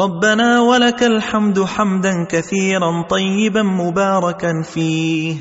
ربنا ولك الحمد حمدا كثيرا طيبا مباركا فيه.